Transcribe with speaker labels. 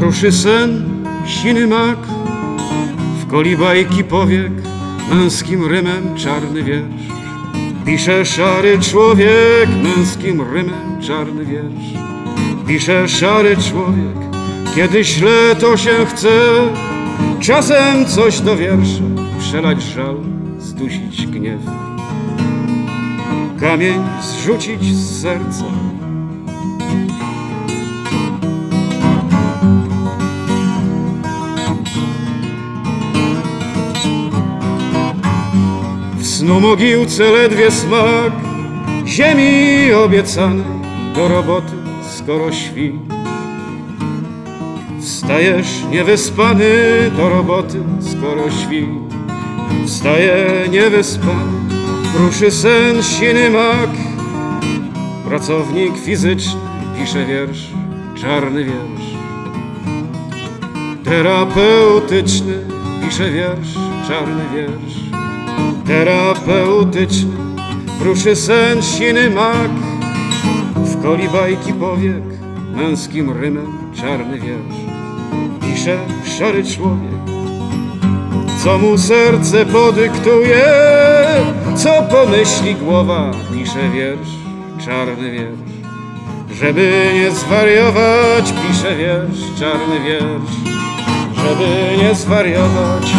Speaker 1: Ruszy sen, siny mak, w koli bajki powiek, męskim rymem czarny wiersz. Pisze szary człowiek, męskim rymem czarny wiersz. Pisze szary człowiek, kiedy źle to się chce, czasem coś do wiersza, przelać żal, zdusić gniew. Kamień zrzucić z serca, W snu mogiłce ledwie smak Ziemi obiecanej do roboty skoro świ. Wstajesz niewyspany do roboty skoro świ. Wstaje niewyspany, ruszy sen siny mak. Pracownik fizyczny pisze wiersz, czarny wiersz Terapeutyczny pisze wiersz, czarny wiersz. Terapeutyczny Ruszy sen siny mak. W koli bajki powiek Męskim rymem czarny wiersz. Pisze szary człowiek Co mu serce podyktuje. Co pomyśli głowa Pisze wiersz, czarny wiersz. Żeby nie zwariować Pisze wiersz, czarny wiersz Żeby nie zwariować